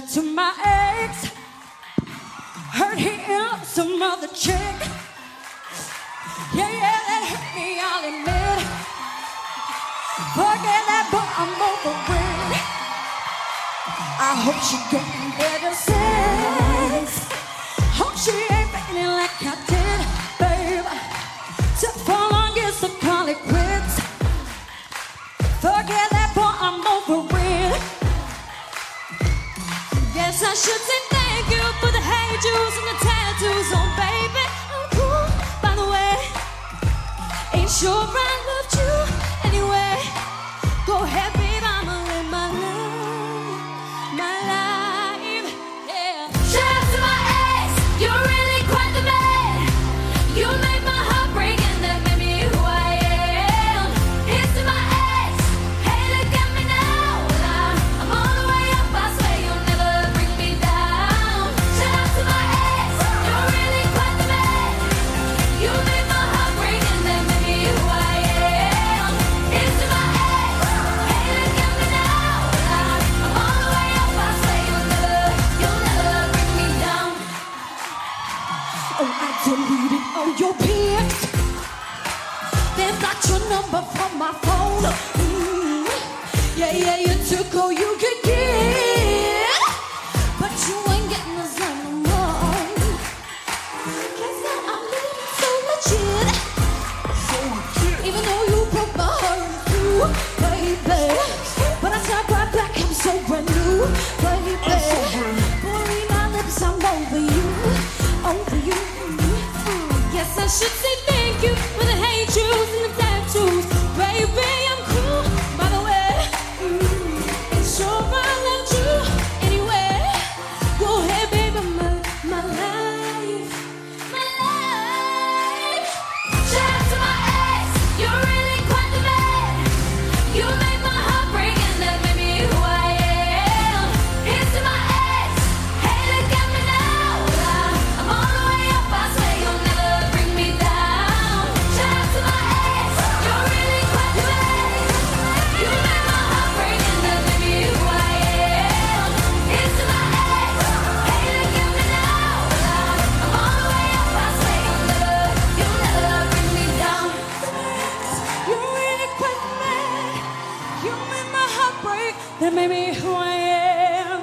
Out to my ex. Heard he in some other chick. Yeah, yeah, that hurt me, I'll admit. Forget that, but I'm over it. I hope she getting better sex. Sure all you could get. But you ain't getting same no more. Guess that I'm living so legit. Even though you broke my heart in two, baby. But I snap right back, I'm so brand new, baby. Pouring my lips, I'm over you, over you. Mm, Yes, I should say me who I am.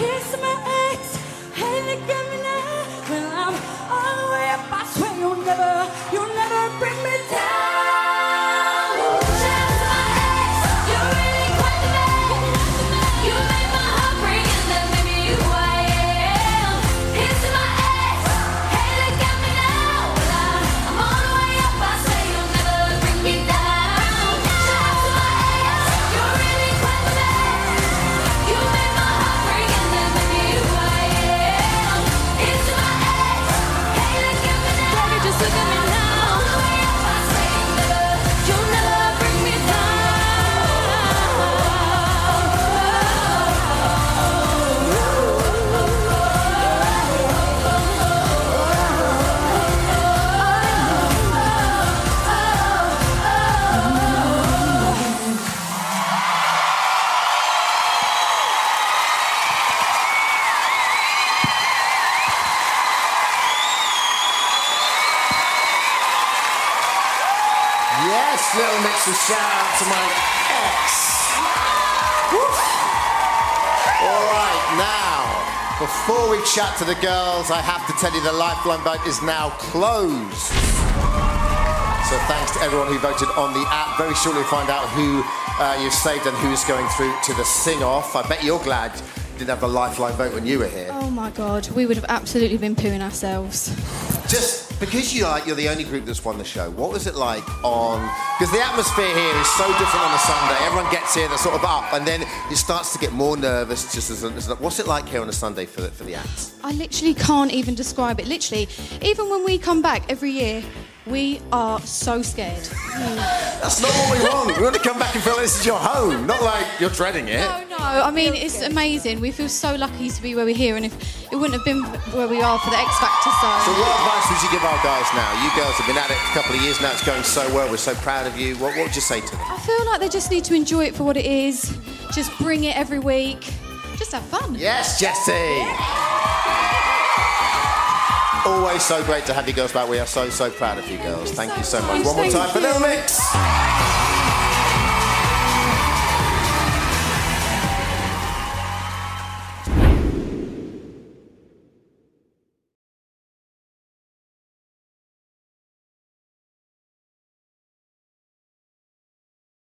Here's to my ex. At me now. Well, I'm all the way up. I swear you'll never, you'll never bring me down. Yes, little mix of shout out to my ex. All right, now, before we chat to the girls, I have to tell you the Lifeline vote is now closed. So thanks to everyone who voted on the app. Very shortly we'll find out who uh, you've saved and who's going through to the sing-off. I bet you're glad you didn't have the Lifeline vote when you were here. Oh my god, we would have absolutely been pooing ourselves. Just because you like you're the only group that's won the show. What was it like on? Because the atmosphere here is so different on a Sunday. Everyone gets here, they're sort of up, and then it starts to get more nervous. Just as, as what's it like here on a Sunday for the, for the acts? I literally can't even describe it. Literally, even when we come back every year, we are so scared. That's not what we want. We want to come back and feel like this is your home, not like you're dreading it. No, no, I mean, it's amazing. We feel so lucky to be where we're here, and if it wouldn't have been where we are for the X Factor, So so. what advice would you give our guys now? You girls have been at it for a couple of years now. It's going so well. We're so proud of you. What, what would you say to them? I feel like they just need to enjoy it for what it is. Just bring it every week. Just have fun. Yes, Jesy. Always so great to have you girls back. We are so, so proud of you girls. Thank you so much. One more time for. Little Mix.